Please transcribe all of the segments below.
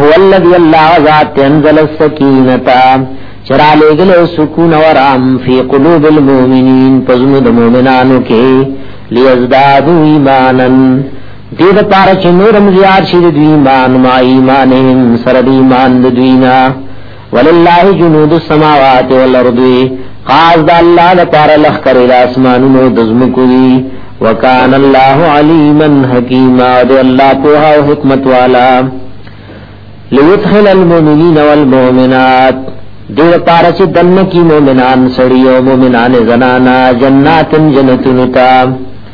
هو الذي الله ذات انزل السكينه چرا لګل سکون او آرام فی قلوب المؤمنین پزمو د مؤمنانو کې لیزدادو ایمانن دې د پاره چې نورم زیات شي د ایمان ما ایمانهم سره د ایمان د دوینا ولله جنود السماوات والارض خاص د الله لپاره لخ کړی د اسمانونو د زمکو دی وکان الله علیما حکیما او د الله په او حکمت والا لیدخل المؤمنین والمؤمنات دې لپاره چې دنه کی مؤمنان سړی او مؤمنان زنانا جناتن جنتونو ته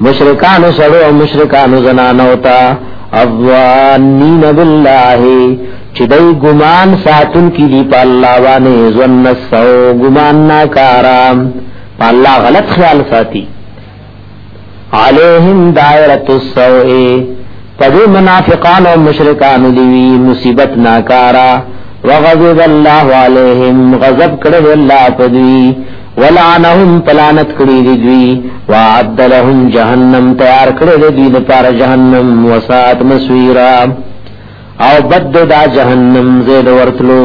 مشرکان سړو او مشرکان زنانو ته اظوانین بالله چې دای ګمان ساتون کې دی په الله باندې ظن سو ګمان نا کارام په الله غلط خیال ساتي علیهم دائرۃ السوء پدې منافقان او مشرکان دی وی مصیبت ناکارا وغضب الله علیهم غضب کړه الله پدوی ولعنهم پلانت کړی دی دوی وعد لهم جهنم تیار کړی دی دوی لپاره جهنم وسات مسویرا او بد دا جهنم زید ورتلو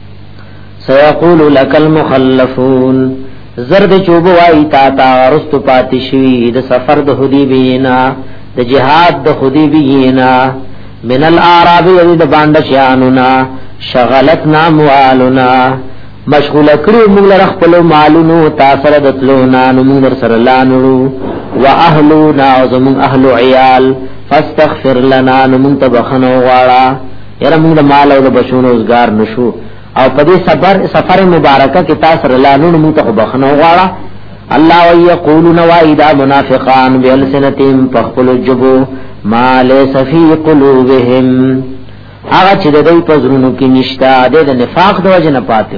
سيقول لك المخلفون زرد چوب وای تا تا رست پات شوی د سفر د خودی بینا د جهاد د خودی بینا من الاعراب د باندې شانونا شغلتنا موالنا مشغول کړو موږ لر خپل مالونو تاسو د تلو نانو موږ در سره لانو واهلنا زمون اهل عيال فاستغفر لنا نمون تبخنو غواړه یره موږ د مال او د بچونو روزګار نشو او په دې سفر سفر مبارکه کې تاسو رلانو موږ ته بخنه غواړه الله وی یقولون وایدا منافقان بالسنتهم فخل جبو ما ليس في قلوبهم هغه چې د دوی په زړونو کې نشتا د نفاق د وجه نه پاتې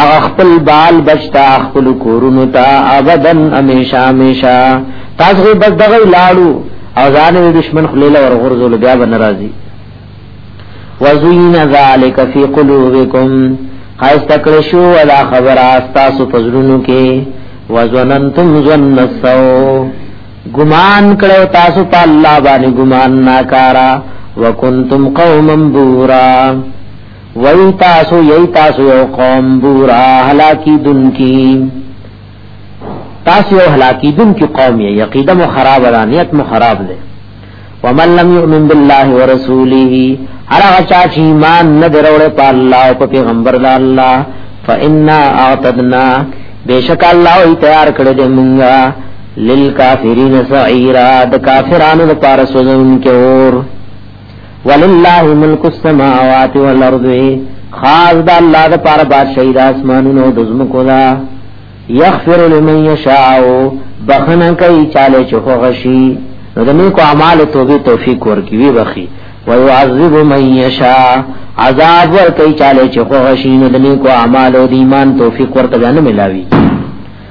اغا خپل بال بچتا خپل کورونو تا ابدن امیشا امیشا تاسو غي بس دغه لاړو او ځان وی دشمن خلیل ور غرزول بیا به ناراضي وزین ذالک فی قلوبکم خاص تکړه شو ولا خبر استاسو پزړونو کې وزننتم ظن السو ګمان کړو تاسو په الله باندې ګمان ناکارا وکنتم قوما بورا وی تاسو یی تاسو یو قوم بورا هلاکی دن کی تاسو یو هلاکی دن کی قوم یی عقیده مو خراب ده نیت مو خراب ده ومن لم یؤمن بالله ورسوله هر هغه چا چې ایمان نه دروړې په الله او په پیغمبر د الله فإنا اعتدنا بیشک الله ای تیار کړې دې مونږه للکافرین سعیرا د کافرانو لپاره سوزون کې اور ولله ملک السماوات والارض خاص دا الله دا پار بادشاہی دا اسمانونو د زمکو دا یغفر لمن یشاء بخنه کوي چاله چخو غشي نو د نیکو اعمال توبه توفیق ورکي وی بخي و يعذب من يشاء عذاب ور کوي چاله چخو غشي نو د نیکو اعمال او د ایمان توفیق ورته نه ملاوي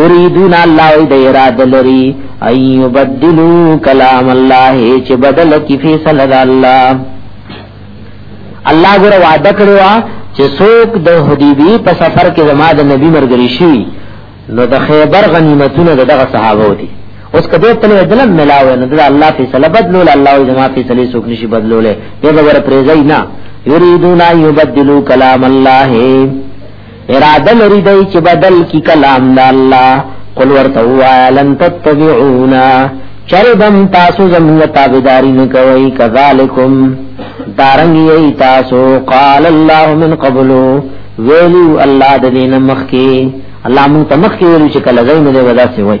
یریدون الله د اراده لري اي يبدلو کلام الله چې بدل کی فیصله د الله الله ګره وعده کړو چې څوک د حدیبی په سفر کې زما د نبی مرګري شي نو د خیبر غنیمتونه دغه صحابه ودي اوس کده ته له دلم ملاو نه د الله فیصله بدلول الله او جما فیصله څوک نشي بدلول یو ور پریزای نه یریدون یبدلوا کلام الله اراده لري دی چې بدل کی کلام د الله قل ورته وایا لن تتبعونا چربم تاسو زموږ تابعداري نه کوي کذالکم دارنګ یی تاسو قال الله من قبل ویلو الله د دین مخکی الله مون تمخکی ویلو چې کله زین دی ودا سی وای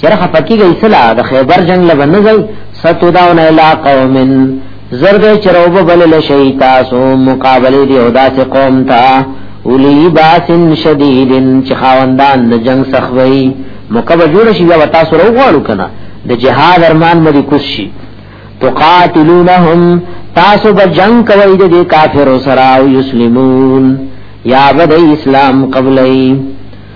چر خپکی گئی سلا د خیبر جنگ لبن نزل ستو داون الا قوم زرد چروب بل لشی تاسو مقابله دی او داس قوم تا اولی باس شدید چ خواندان د جنگ سخوی مکب جوړ شي یا تاسو رو غواړو کنه د جهاد ارمان مری کوشي تقاتلونهم تاسو به جنگ کوي د کافرو سره او یسلمون یا به اسلام قبلای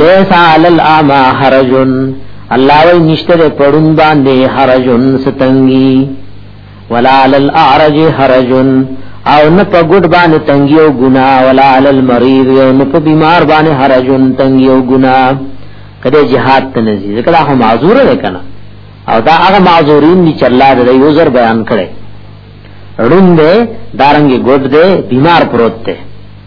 لیس علی الاما حرجن الله وی نشته د پړون باندې حرجن ستنګي ولا علی الاعرج حرجن او نه په ګډ باندې تنګي او ګنا ولا علی المریض او نه په بیمار باندې حرجن تنګي او ګنا کله جهاد ته نزي ځکه هغه معذور نه کنا او دا هغه معذورین دي چې الله د یو زر بیان کړي ړوند دارنګي ګډ دې بیمار پروت دی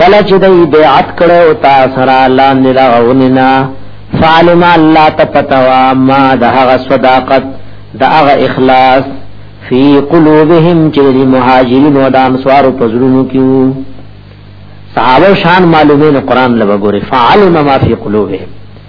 کله چې دای بیعت کړو تا سره لاندې دا غونینا فعلم الله تپتوا ما دغه صداقت دغه اخلاص فی قلوبهم چې مهاجرین او د انصار په زړونو کې وو صحابه شان معلومه قرآن لبا ګوري فعلم ما فی قلوبهم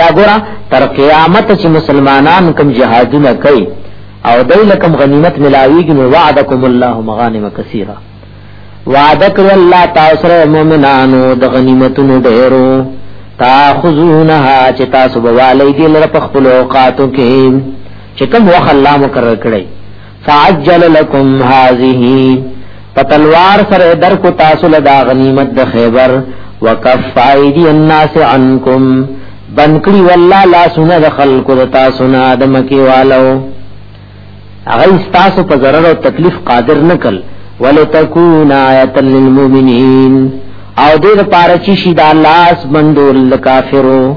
دا ګورا تر قیامت چې مسلمانان کم جهادونه کوي او دای لکم غنیمت ملاویږي نو وعدکم الله مغانم کثیره وعده کړ الله تاسو سره مؤمنانو د غنیمتونو ډیرو تاخذونها چې تاسو به والي دي لره په خپل اوقاتو کې چې کوم وخت الله مقرر کړی فعجل لكم هذه پتلوار سره در کو تاسو له دا غنیمت د خیبر وکف ایدی الناس عنکم بنکړي والله لا سونه د خلق د تاسو نه د مکی والو هغه تاسو په ضرر او تکلیف قادر نکل ولتكون آیه للمؤمنین او دې لپاره چې شي د الله اس بندول کافرو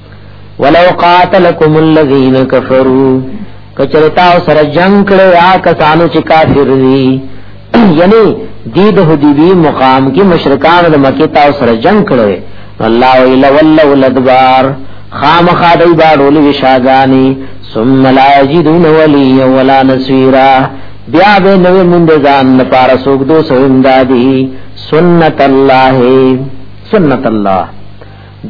ولو قاتلکم الذین کفروا کچرتا سره جنگ کړه یا کسانو چې کافر دي یعنی دی د حدیبی مقام کې مشرکان د مکه تا سره جنگ کړه الله الا ولو الادبار خامخا دی باړول وشاګانی ثم لا یجدون ولیا ولا نصيرا بیا به نو مونږ ځان لپاره سوګ دو سوندادی سنت الله سنت الله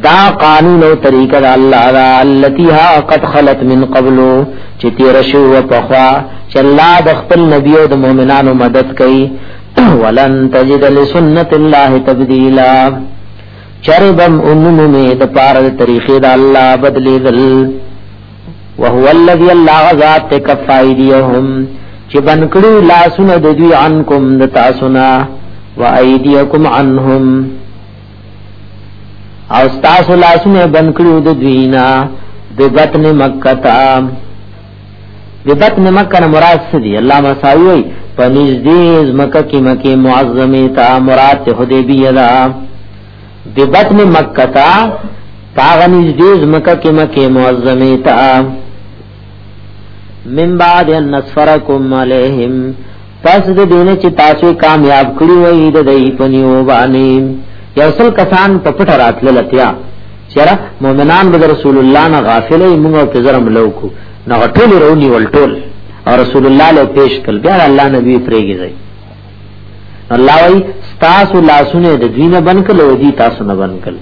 دا قانون او طریقه دا الله دا التي ها قد خلت من قبل چې تیر شو او پخوا چې الله د خپل نبی او د مؤمنانو مدد کوي ولن تجد لسنت الله تبديلا چربم انمو می د پار د طریقې د الله بدلی دل وهو الذي الله ذات کفایدیهم چې بنکړو لاسونه د دوی عنکم د تاسو نه و ایدیکم عنهم او تاسو لاسونه بند کړو د دوینا د بطن مکه تا د بطن مکه نه مراد څه دی الله مساوی پنځ دې مکه کې مکه معظمه تا مراد ته حدیبیه دا د بطن مکه تا پاغنځ دې مکه کې مکه معظمه تا من بعد ان نصفرکم علیہم پس د دینه چې تاسو کامیاب کړی وای د دې پنیو باندې یو سل کسان په پټ راتل لتیا چر مؤمنان به رسول الله نه غافل ای موږ په زرم لوکو نه ټول رونی ولټول او رسول الله له پیش کړ بیا الله نبی پرېږي ځای الله وی تاسو لاسونه د دینه بنکلو دی تاسو نه بنکلو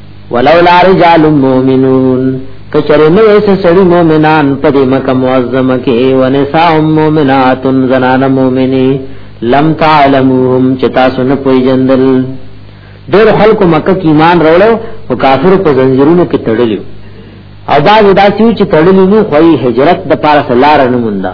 ولولا رجال مؤمنون کچره نو ایس سړی مؤمنان په دې مکه معظمه کې او نساء مؤمنات زنان مؤمنی لم تعلمهم چې تاسو نه پویجندل ډېر خلک مکه کې ایمان راوړل او کافر په زنجیرونو کې تړلی او دا ودا چې تړلی نو خوې هجرت د پاره لار نه مونږه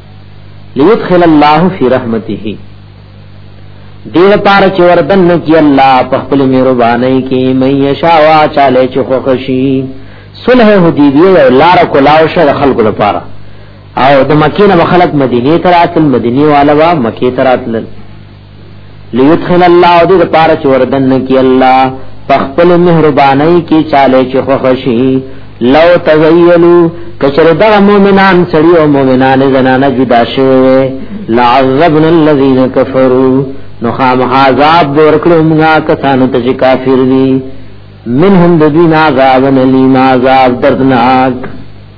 ليدخل الله في رحمته دې لپاره چې وردن کې الله په خپل مهرباني کې مې یشا وا چاله چې خوشي صلح حدیبیه یو لار کولاو شه خلکو لپاره او د مکینه خلک مدینه تراتل مدینه والوا مکه تراتل لیدخل الله دې لپاره چې وردن کی الله پخپل مهرباني کې چاله چې خوشي لو تزیلو کچره دا مؤمنان سړي او مؤمنان زنانه جدا شوي لعذبنا الذين كفروا نو خام عذاب ورکړو موږ کسانو ته چې کافر دي منهم د دین عذاب نلیم عذاب دردناک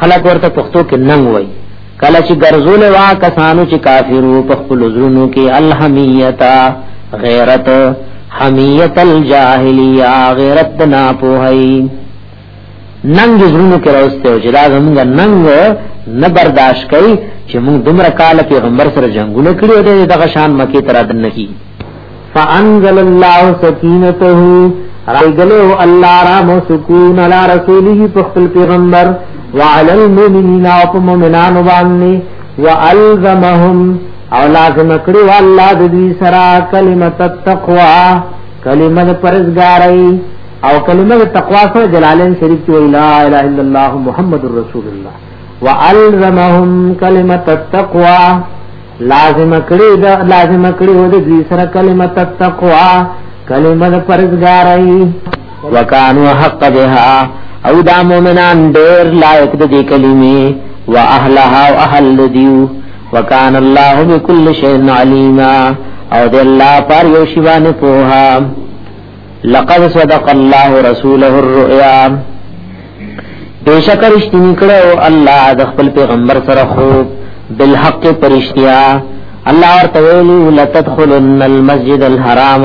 خلک ورته پښتو کې ننګ وای کله چې ګرځول وا کسانو چې کافرو په خپل زړونو کې الحمیتا غیرت حمیت الجاهلیه غیرت نه پوهی ننګ زړونو کې راوسته او چې دا زمونږ ننګ نه برداشت کوي چې موږ دومره کال پیغمبر سره جنگونه کړی او دغه شان مکی تر دن کی فانزل الله سکینته راغلو الله را مو سکون علی رسوله په خپل پیغمبر وعلى المؤمنین او په مؤمنانو باندې والزمهم او لازم کړی والله د دې سره کلمت التقوا کلمه پرزګارای او کلمه تقوا سره جلالین شریف کې لا اله الا الله محمد رسول الله والزمهم کلمت التقوا لازم کړی دا لازم کړی و د دوی سره کلمه تقوا کلمه د پرزګارای وکانو حق بها او دا مومنان ډیر لایق د دې کلمې و اهلها او اهل دیو وکان الله بكل شيء عليما او د الله پر یو شی باندې پوها لقد صدق الله رسوله الرؤيا بیشک رشتنی کړو الله د خپل پیغمبر سره خو بالحق پرشتیا الله ورته ویلو لتدخلن المسجد الحرام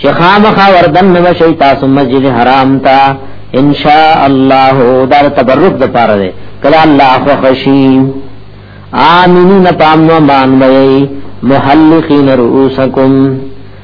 چې خامخا وردن نو شي تاسو مسجد حرام ته ان شاء الله دا تبرک د پاره ده کله الله خو خشی آمینین پام و مان وی محلقین رؤوسکم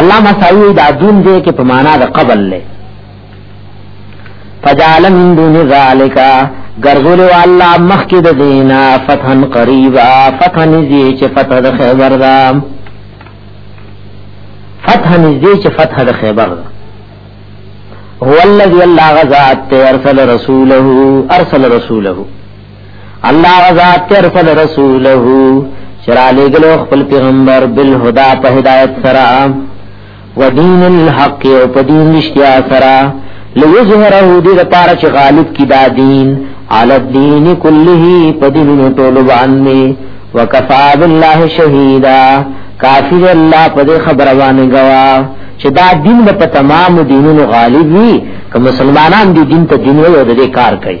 الله مساوی دا دون دې کې په معنا د قبل له فجعل من دون ذالک ګرځول والله مخکې د دینا فتحن قریبا فتح نزی چې فتح د خیبر دا فتح نزی چې فتح د خیبر دا هو الذی الله غزا ارسل رسوله ارسل رسوله الله غزاد تر فل رسوله چرا لګلو خپل پیغمبر بل هدا په هدایت سره ودین الحق او په دین رښتیا سره ليظهره دې لپاره چې غالب کی دا دین علی الدین کله په دین ټول باندې وکفا بالله شهیدا کافی الله په دې خبره باندې گوا چې دا دین په تمام دینونو غالب وي که مسلمانان دې دین ته دین وي او دې کار کوي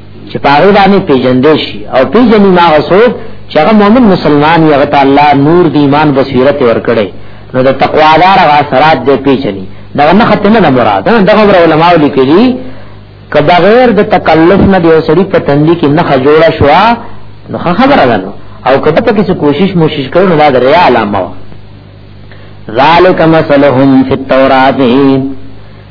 چې پاره باندې پیجندې شي او پیجنې ما غسوب چې هغه مؤمن مسلمان یې هغه تعالی نور دی ایمان بصیرت ورکړي نو د تقوا دار غاثرات دې پیجنې دا نه ختمه نه مراد دا غوړ علماء لیکلي که بغیر د تکلف نه یو سړي په تندې کې نه جوړه شو نو خبره ده او کته په کیسه کوشش موشش کړو نو دا د ریا علامه ذالک مثلهم فی التوراۃ